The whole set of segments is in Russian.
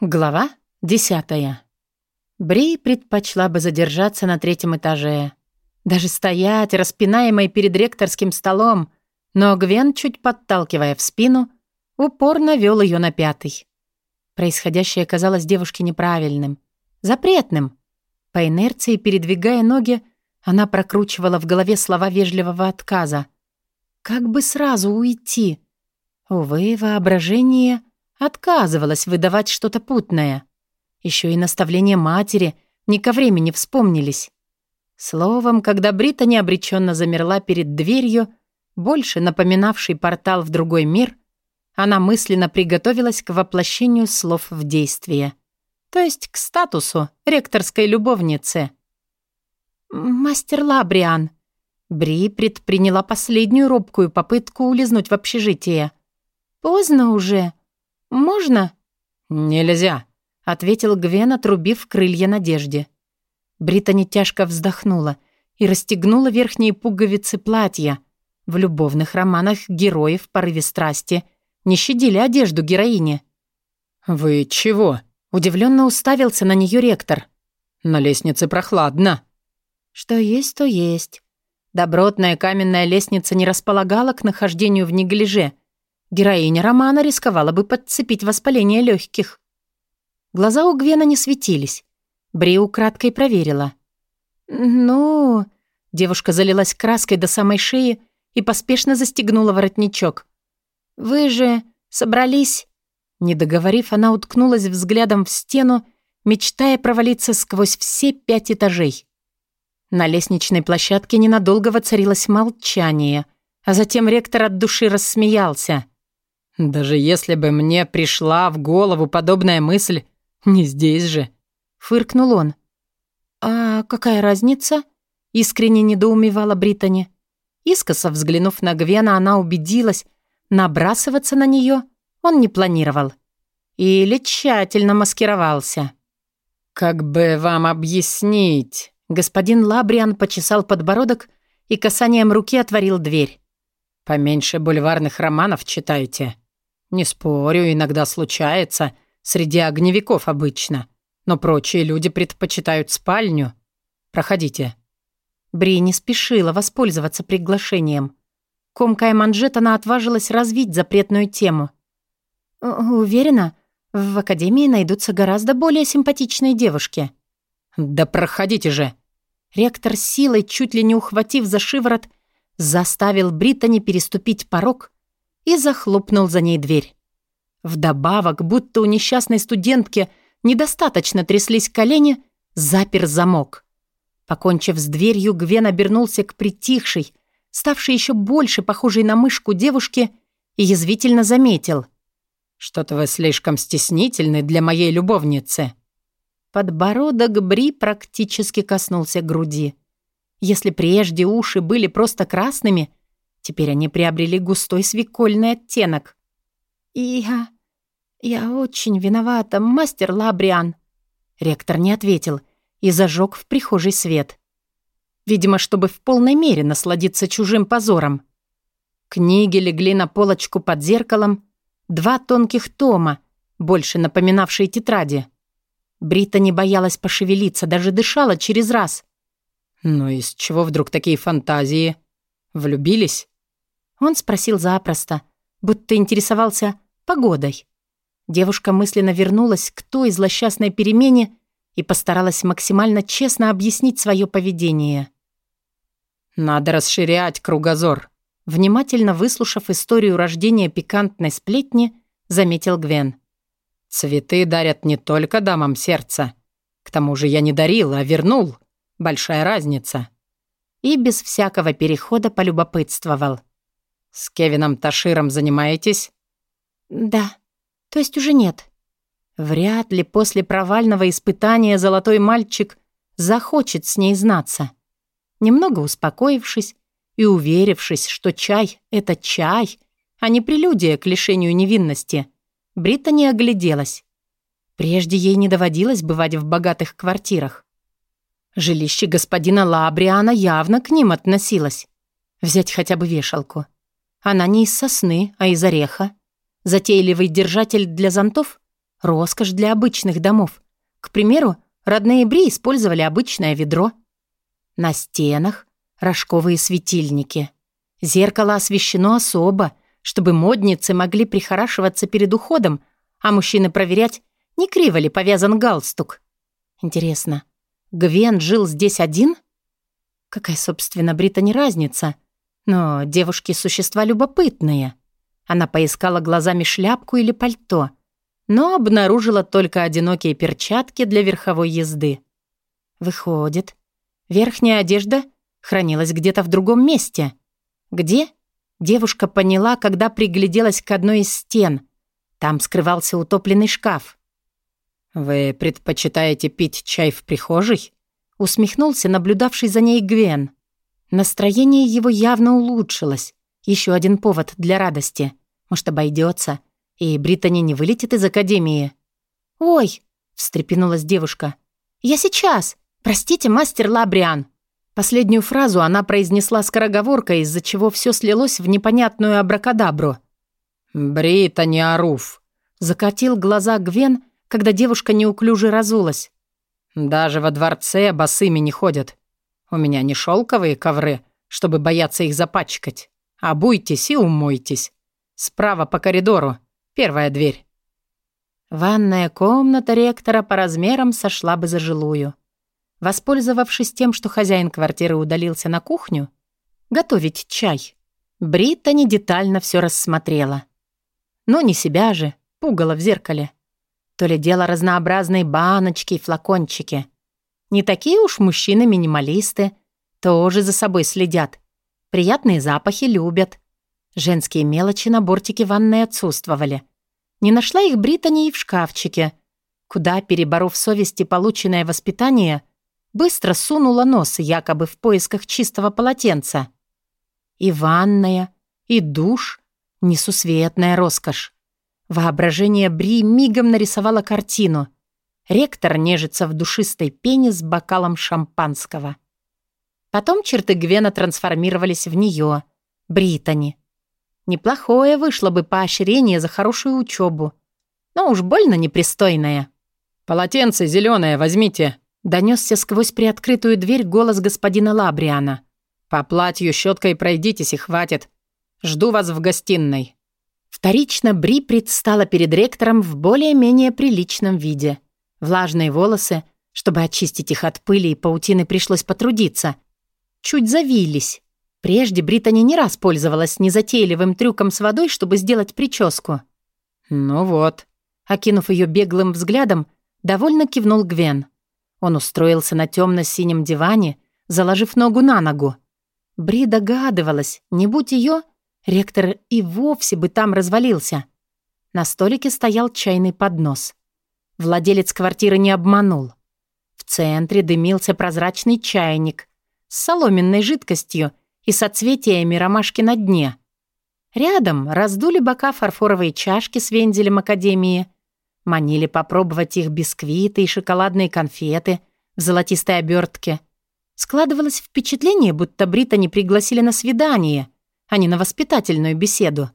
Глава десятая. Бри предпочла бы задержаться на третьем этаже. Даже стоять, распинаемой перед ректорским столом, но Гвен, чуть подталкивая в спину, упорно вел ее на пятый. Происходящее казалось девушке неправильным, запретным. По инерции, передвигая ноги, она прокручивала в голове слова вежливого отказа. Как бы сразу уйти? Увы, воображение отказывалось выдавать что-то путное. Еще и наставления матери ни ко времени вспомнились. Словом, когда Брита необреченно замерла перед дверью, больше напоминавший портал в другой мир, она мысленно приготовилась к воплощению слов в действие. То есть к статусу ректорской любовницы. «Мастер Лабриан», Бри предприняла последнюю робкую попытку улизнуть в общежитие. «Поздно уже. Можно?» «Нельзя», — ответил Гвен, отрубив крылья надежде. Британи тяжко вздохнула и расстегнула верхние пуговицы платья. В любовных романах героев в порыве страсти не щадили одежду героини. «Вы чего?» — удивленно уставился на нее ректор. «На лестнице прохладно». «Что есть, то есть». Добротная каменная лестница не располагала к нахождению в неглиже. Героиня романа рисковала бы подцепить воспаление легких. Глаза у Гвена не светились. Бри украдкой проверила. «Ну...» Девушка залилась краской до самой шеи и поспешно застегнула воротничок. «Вы же собрались...» Не договорив, она уткнулась взглядом в стену, мечтая провалиться сквозь все пять этажей. На лестничной площадке ненадолго воцарилось молчание, а затем ректор от души рассмеялся. «Даже если бы мне пришла в голову подобная мысль, не здесь же», — фыркнул он. «А какая разница?» — искренне недоумевала Британи. Искоса взглянув на Гвена, она убедилась, набрасываться на нее он не планировал. Или тщательно маскировался. «Как бы вам объяснить?» Господин Лабриан почесал подбородок и касанием руки отворил дверь. «Поменьше бульварных романов читайте. Не спорю, иногда случается, среди огневиков обычно, но прочие люди предпочитают спальню. Проходите». Бри не спешила воспользоваться приглашением. Комкая манжет, она отважилась развить запретную тему. «Уверена, в академии найдутся гораздо более симпатичные девушки». «Да проходите же!» Ректор силой, чуть ли не ухватив за шиворот, заставил Британи переступить порог и захлопнул за ней дверь. Вдобавок, будто у несчастной студентки недостаточно тряслись колени, запер замок. Покончив с дверью, Гвен обернулся к притихшей, ставшей еще больше похожей на мышку девушке, и язвительно заметил. «Что-то вы слишком стеснительны для моей любовницы». Подбородок Бри практически коснулся груди. Если прежде уши были просто красными, теперь они приобрели густой свекольный оттенок. «Я... я очень виновата, мастер Лабриан». Ректор не ответил и зажег в прихожей свет. Видимо, чтобы в полной мере насладиться чужим позором. Книги легли на полочку под зеркалом, два тонких тома, больше напоминавшие тетради — Брита не боялась пошевелиться, даже дышала через раз. «Ну из чего вдруг такие фантазии? Влюбились?» Он спросил запросто, будто интересовался погодой. Девушка мысленно вернулась к той злосчастной перемене и постаралась максимально честно объяснить свое поведение. «Надо расширять кругозор», внимательно выслушав историю рождения пикантной сплетни, заметил Гвен. Цветы дарят не только дамам сердца. К тому же я не дарил, а вернул. Большая разница. И без всякого перехода полюбопытствовал. С Кевином Таширом занимаетесь? Да. То есть уже нет. Вряд ли после провального испытания золотой мальчик захочет с ней знаться. Немного успокоившись и уверившись, что чай — это чай, а не прелюдия к лишению невинности — Бриттани огляделась. Прежде ей не доводилось бывать в богатых квартирах. Жилище господина Лабриана явно к ним относилось. Взять хотя бы вешалку. Она не из сосны, а из ореха. Затейливый держатель для зонтов? Роскошь для обычных домов. К примеру, родные Бри использовали обычное ведро. На стенах рожковые светильники. Зеркало освещено особо, чтобы модницы могли прихорашиваться перед уходом, а мужчины проверять, не криво ли повязан галстук. Интересно, Гвен жил здесь один? Какая, собственно, Брита не разница? Но девушки — существа любопытные. Она поискала глазами шляпку или пальто, но обнаружила только одинокие перчатки для верховой езды. Выходит, верхняя одежда хранилась где-то в другом месте. Где? Девушка поняла, когда пригляделась к одной из стен. Там скрывался утопленный шкаф. «Вы предпочитаете пить чай в прихожей?» Усмехнулся наблюдавший за ней Гвен. Настроение его явно улучшилось. Еще один повод для радости. Может, обойдется, и Британи не вылетит из академии. «Ой!» — встрепенулась девушка. «Я сейчас! Простите, мастер Лабриан!» Последнюю фразу она произнесла скороговоркой, из-за чего все слилось в непонятную абракадабру. «Британи Аруф!» — закатил глаза Гвен, когда девушка неуклюже разулась. Даже во дворце босыми не ходят. У меня не шелковые ковры, чтобы бояться их запачкать. Обуйтесь и умойтесь. Справа по коридору. Первая дверь. Ванная комната ректора по размерам сошла бы за жилую. Воспользовавшись тем, что хозяин квартиры удалился на кухню, готовить чай, Бриттани детально все рассмотрела. Но не себя же, пугало в зеркале. То ли дело разнообразные баночки и флакончики. Не такие уж мужчины-минималисты. Тоже за собой следят. Приятные запахи любят. Женские мелочи на бортике ванной отсутствовали. Не нашла их Британи и в шкафчике, куда, переборов совести полученное воспитание, быстро сунула нос якобы в поисках чистого полотенца. И ванная, и душ — несусветная роскошь. Воображение Бри мигом нарисовало картину. Ректор нежится в душистой пене с бокалом шампанского. Потом черты Гвена трансформировались в нее, Британи. Неплохое вышло бы поощрение за хорошую учебу, но уж больно непристойное. «Полотенце зеленое возьмите», — донесся сквозь приоткрытую дверь голос господина Лабриана. «По платью щеткой пройдитесь и хватит. Жду вас в гостиной». Вторично Бри предстала перед ректором в более-менее приличном виде. Влажные волосы, чтобы очистить их от пыли и паутины пришлось потрудиться, чуть завились. Прежде Британи не раз пользовалась незатейливым трюком с водой, чтобы сделать прическу. «Ну вот», — окинув ее беглым взглядом, довольно кивнул Гвен. Он устроился на темно-синем диване, заложив ногу на ногу. Бри догадывалась, не будь ее, Ректор и вовсе бы там развалился. На столике стоял чайный поднос. Владелец квартиры не обманул. В центре дымился прозрачный чайник с соломенной жидкостью и соцветиями ромашки на дне. Рядом раздули бока фарфоровые чашки с вензелем Академии, манили попробовать их бисквиты и шоколадные конфеты в золотистой обертке. Складывалось впечатление, будто Брита не пригласили на свидание — а не на воспитательную беседу.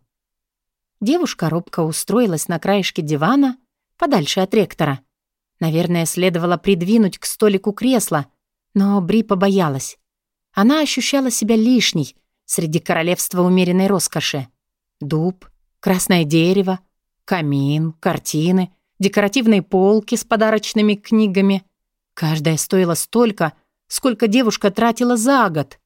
Девушка робко устроилась на краешке дивана, подальше от ректора. Наверное, следовало придвинуть к столику кресло, но Бри побоялась. Она ощущала себя лишней среди королевства умеренной роскоши. Дуб, красное дерево, камин, картины, декоративные полки с подарочными книгами. Каждая стоила столько, сколько девушка тратила за год.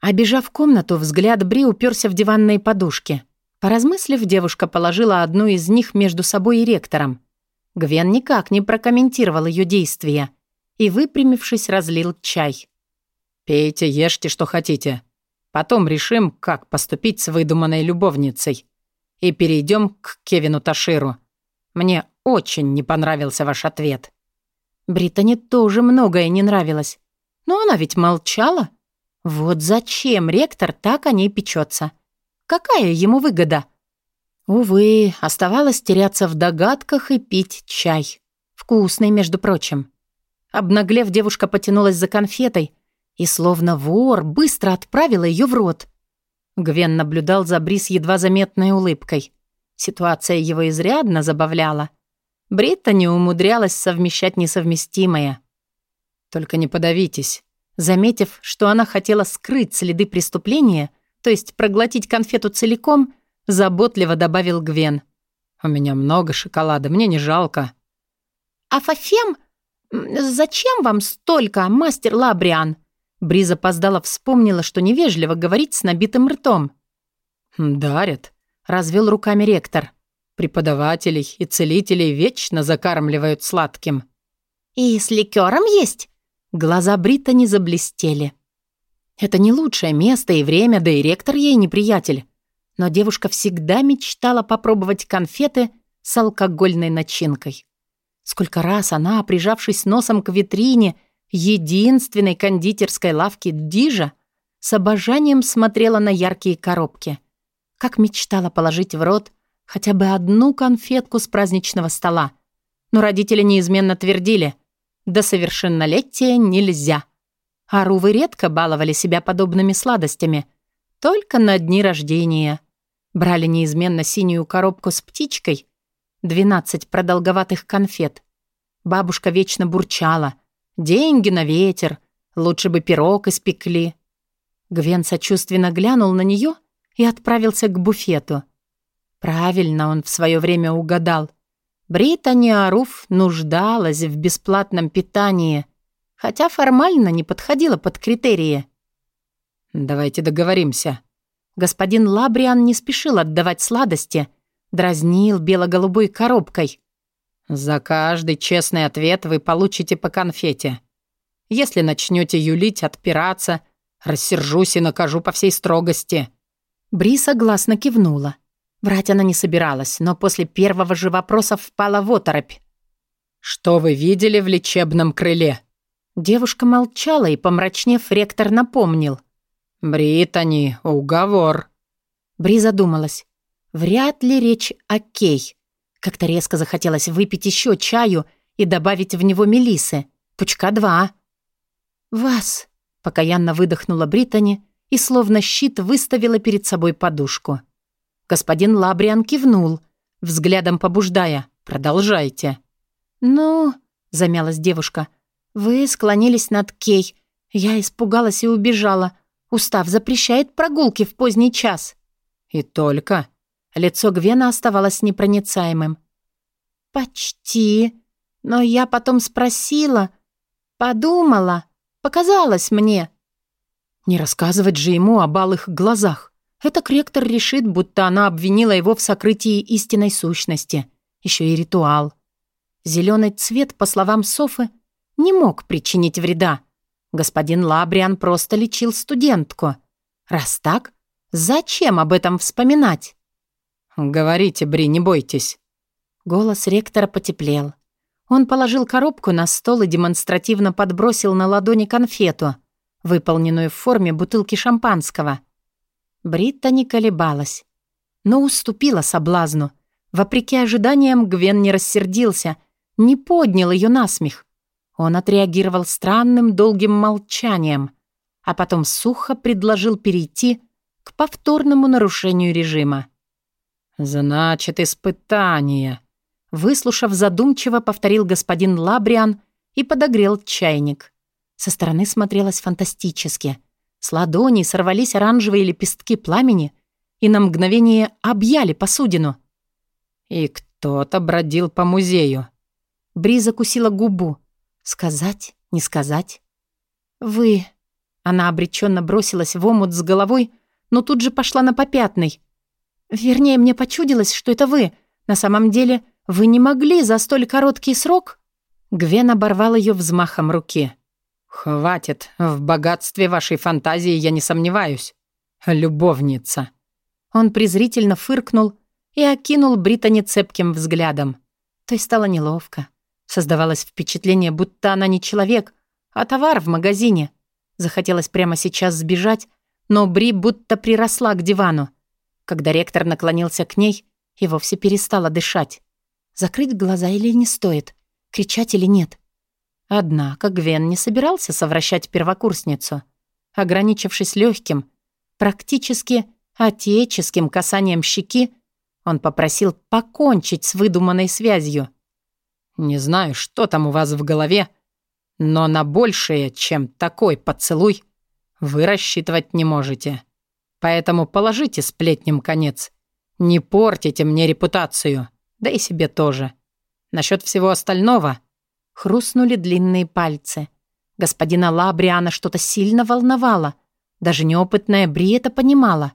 Обежав комнату, взгляд Бри уперся в диванные подушки. Поразмыслив, девушка положила одну из них между собой и ректором. Гвен никак не прокомментировал ее действия и, выпрямившись, разлил чай. «Пейте, ешьте, что хотите. Потом решим, как поступить с выдуманной любовницей. И перейдем к Кевину Таширу. Мне очень не понравился ваш ответ». Британи тоже многое не нравилось. Но она ведь молчала. Вот зачем ректор так о ней печется? Какая ему выгода? Увы, оставалось теряться в догадках и пить чай. Вкусный, между прочим. Обнаглев, девушка потянулась за конфетой и, словно вор, быстро отправила ее в рот. Гвен наблюдал за Брис едва заметной улыбкой. Ситуация его изрядно забавляла. Бритта умудрялась совмещать несовместимое. «Только не подавитесь». Заметив, что она хотела скрыть следы преступления, то есть проглотить конфету целиком, заботливо добавил Гвен. «У меня много шоколада, мне не жалко». «А Фафем? Зачем вам столько, мастер Лабриан?» Бри запоздала вспомнила, что невежливо говорить с набитым ртом. «Дарят», — развел руками ректор. «Преподавателей и целителей вечно закармливают сладким». «И с ликером есть?» Глаза Брита не заблестели. Это не лучшее место и время, да и ректор ей неприятель. Но девушка всегда мечтала попробовать конфеты с алкогольной начинкой. Сколько раз она, прижавшись носом к витрине, единственной кондитерской лавки Дижа, с обожанием смотрела на яркие коробки. Как мечтала положить в рот хотя бы одну конфетку с праздничного стола. Но родители неизменно твердили «до совершеннолетия нельзя». А Рувы редко баловали себя подобными сладостями, только на дни рождения. Брали неизменно синюю коробку с птичкой, 12 продолговатых конфет. Бабушка вечно бурчала — Деньги на ветер. Лучше бы пирог испекли. Гвен сочувственно глянул на нее и отправился к буфету. Правильно он в свое время угадал. Британи Аруф нуждалась в бесплатном питании, хотя формально не подходила под критерии. «Давайте договоримся». Господин Лабриан не спешил отдавать сладости, дразнил бело-голубой коробкой. За каждый честный ответ вы получите по конфете. Если начнете юлить, отпираться, рассержусь и накажу по всей строгости». Бри согласно кивнула. Врать она не собиралась, но после первого же вопроса впала в оторопь. «Что вы видели в лечебном крыле?» Девушка молчала, и, помрачнев, ректор напомнил. «Британи, уговор». Бри задумалась. Вряд ли речь о Кей. Как-то резко захотелось выпить еще чаю и добавить в него мелисы. Пучка два. «Вас!» — покаянно выдохнула Британи и словно щит выставила перед собой подушку. Господин Лабриан кивнул, взглядом побуждая. «Продолжайте». «Ну...» — замялась девушка. «Вы склонились над Кей. Я испугалась и убежала. Устав запрещает прогулки в поздний час». «И только...» Лицо Гвена оставалось непроницаемым. «Почти. Но я потом спросила, подумала, показалось мне». Не рассказывать же ему о балых глазах. Это ректор решит, будто она обвинила его в сокрытии истинной сущности. Еще и ритуал. Зеленый цвет, по словам Софы, не мог причинить вреда. Господин Лабриан просто лечил студентку. Раз так, зачем об этом вспоминать? «Говорите, Бри, не бойтесь». Голос ректора потеплел. Он положил коробку на стол и демонстративно подбросил на ладони конфету, выполненную в форме бутылки шампанского. Бритта не колебалась, но уступила соблазну. Вопреки ожиданиям, Гвен не рассердился, не поднял ее насмех. Он отреагировал странным долгим молчанием, а потом сухо предложил перейти к повторному нарушению режима. «Значит, испытание», — выслушав задумчиво, повторил господин Лабриан и подогрел чайник. Со стороны смотрелось фантастически. С ладоней сорвались оранжевые лепестки пламени и на мгновение объяли посудину. «И кто-то бродил по музею». Бри закусила губу. «Сказать, не сказать?» «Вы...» Она обреченно бросилась в омут с головой, но тут же пошла на попятный. Вернее, мне почудилось, что это вы. На самом деле, вы не могли за столь короткий срок...» Гвен оборвал ее взмахом руки. «Хватит. В богатстве вашей фантазии я не сомневаюсь. Любовница». Он презрительно фыркнул и окинул Британи цепким взглядом. То стало неловко. Создавалось впечатление, будто она не человек, а товар в магазине. Захотелось прямо сейчас сбежать, но Бри будто приросла к дивану. Когда ректор наклонился к ней и вовсе перестала дышать. Закрыть глаза или не стоит? Кричать или нет? Однако Гвен не собирался совращать первокурсницу. Ограничившись легким, практически отеческим касанием щеки, он попросил покончить с выдуманной связью. Не знаю, что там у вас в голове, но на большее, чем такой поцелуй, вы рассчитывать не можете. Поэтому положите сплетням конец. Не портите мне репутацию, да и себе тоже. Насчет всего остального хрустнули длинные пальцы. Господина Лабриана что-то сильно волновало. Даже неопытная Бри это понимала.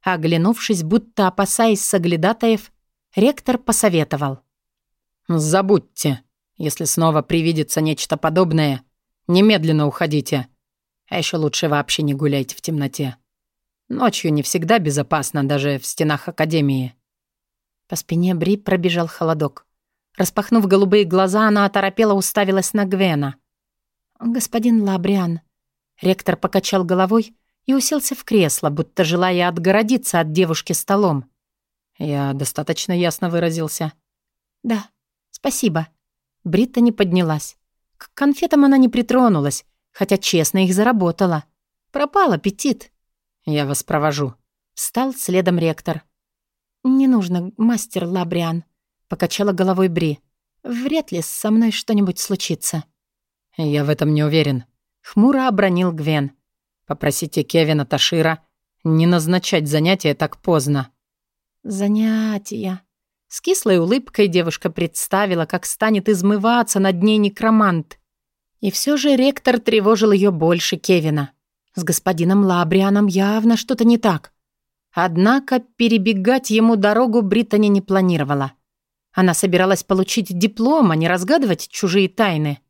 Оглянувшись, будто опасаясь соглядатаев, ректор посоветовал. «Забудьте. Если снова привидится нечто подобное, немедленно уходите. А еще лучше вообще не гуляйте в темноте. Ночью не всегда безопасно, даже в стенах Академии». По спине Бри пробежал холодок. Распахнув голубые глаза, она оторопела уставилась на Гвена. «Господин Лабриан». Ректор покачал головой и уселся в кресло, будто желая отгородиться от девушки столом. «Я достаточно ясно выразился». «Да, «Спасибо». Бритта не поднялась. К конфетам она не притронулась, хотя честно их заработала. Пропал аппетит. «Я вас провожу». Встал следом ректор. «Не нужно, мастер Лабриан», — покачала головой Бри. «Вряд ли со мной что-нибудь случится». «Я в этом не уверен», — хмуро обронил Гвен. «Попросите Кевина Ташира не назначать занятия так поздно». «Занятия», с кислой улыбкой девушка представила, как станет измываться над ней некромант. И все же ректор тревожил ее больше Кевина. С господином Лабрианом явно что-то не так. Однако перебегать ему дорогу Британи не планировала. Она собиралась получить диплом, а не разгадывать чужие тайны.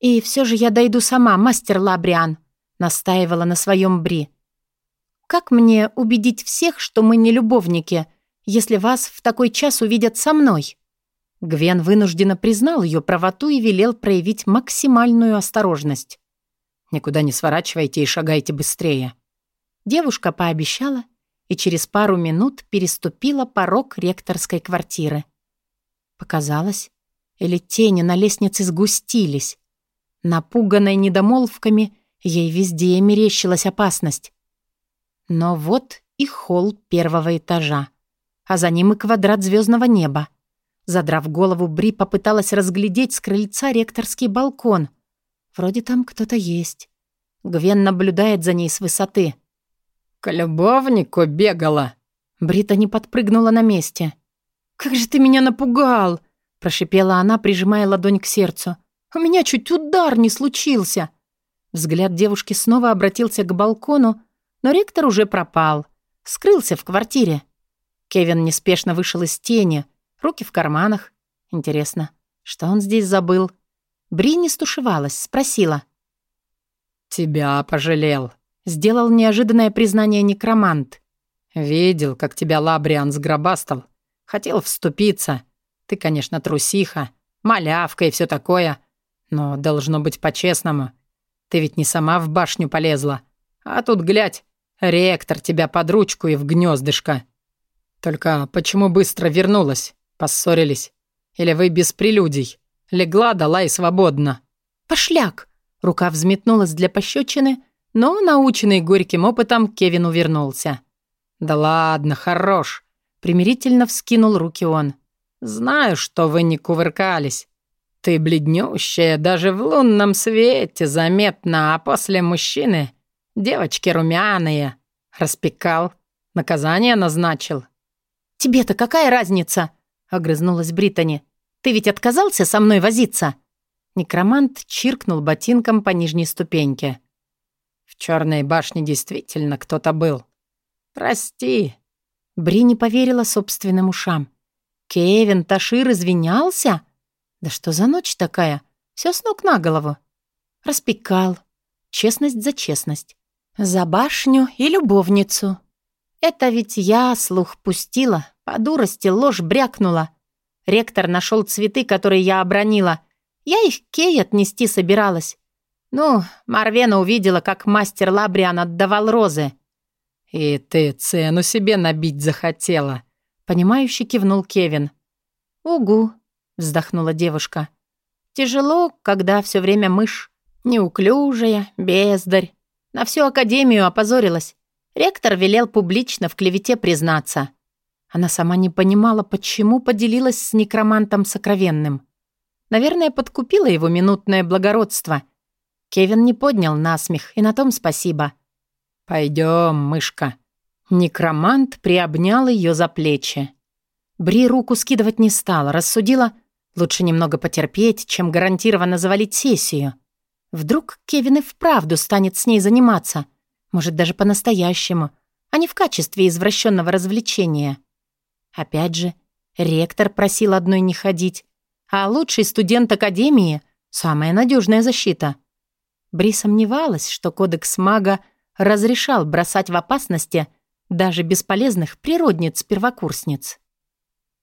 «И все же я дойду сама, мастер Лабриан», — настаивала на своем Бри. «Как мне убедить всех, что мы не любовники?» Если вас в такой час увидят со мной?» Гвен вынужденно признал ее правоту и велел проявить максимальную осторожность. «Никуда не сворачивайте и шагайте быстрее». Девушка пообещала и через пару минут переступила порог ректорской квартиры. Показалось, или тени на лестнице сгустились. Напуганной недомолвками, ей везде мерещилась опасность. Но вот и холл первого этажа а за ним и квадрат звездного неба. Задрав голову, Бри попыталась разглядеть с крыльца ректорский балкон. Вроде там кто-то есть. Гвен наблюдает за ней с высоты. «К любовнику бегала!» Брита не подпрыгнула на месте. «Как же ты меня напугал!» прошипела она, прижимая ладонь к сердцу. «У меня чуть удар не случился!» Взгляд девушки снова обратился к балкону, но ректор уже пропал. Скрылся в квартире. Кевин неспешно вышел из тени, руки в карманах. Интересно, что он здесь забыл? Бри не стушевалась, спросила. «Тебя пожалел», — сделал неожиданное признание некромант. «Видел, как тебя Лабриан сгробастал. Хотел вступиться. Ты, конечно, трусиха, малявка и все такое. Но должно быть по-честному. Ты ведь не сама в башню полезла. А тут, глядь, ректор тебя под ручку и в гнездышко. Только почему быстро вернулась? Поссорились? Или вы без прелюдий? Легла, дала и свободно». «Пошляк!» Рука взметнулась для пощечины, но, наученный горьким опытом, Кевин увернулся. «Да ладно, хорош!» Примирительно вскинул руки он. «Знаю, что вы не кувыркались. Ты бледнющая даже в лунном свете заметно, а после мужчины девочки румяные. Распекал, наказание назначил. «Тебе-то какая разница?» — огрызнулась Британи. «Ты ведь отказался со мной возиться?» Некромант чиркнул ботинком по нижней ступеньке. «В черной башне действительно кто-то был. Прости». Бри не поверила собственным ушам. «Кевин Ташир извинялся? Да что за ночь такая? Все с ног на голову». Распекал. Честность за честность. За башню и любовницу. Это ведь я слух пустила, по дурости ложь брякнула. Ректор нашел цветы, которые я обронила. Я их Кей отнести собиралась. Ну, Марвена увидела, как мастер Лабриан отдавал розы. «И ты цену себе набить захотела?» Понимающе кивнул Кевин. «Угу», — вздохнула девушка. «Тяжело, когда все время мышь. Неуклюжая, бездарь. На всю академию опозорилась. Ректор велел публично в клевете признаться. Она сама не понимала, почему поделилась с некромантом сокровенным. Наверное, подкупила его минутное благородство. Кевин не поднял насмех, и на том спасибо. «Пойдем, мышка». Некромант приобнял ее за плечи. Бри руку скидывать не стала, рассудила, лучше немного потерпеть, чем гарантированно завалить сессию. Вдруг Кевин и вправду станет с ней заниматься, может, даже по-настоящему, а не в качестве извращенного развлечения. Опять же, ректор просил одной не ходить, а лучший студент Академии — самая надежная защита. Бри сомневалась, что кодекс мага разрешал бросать в опасности даже бесполезных природниц-первокурсниц.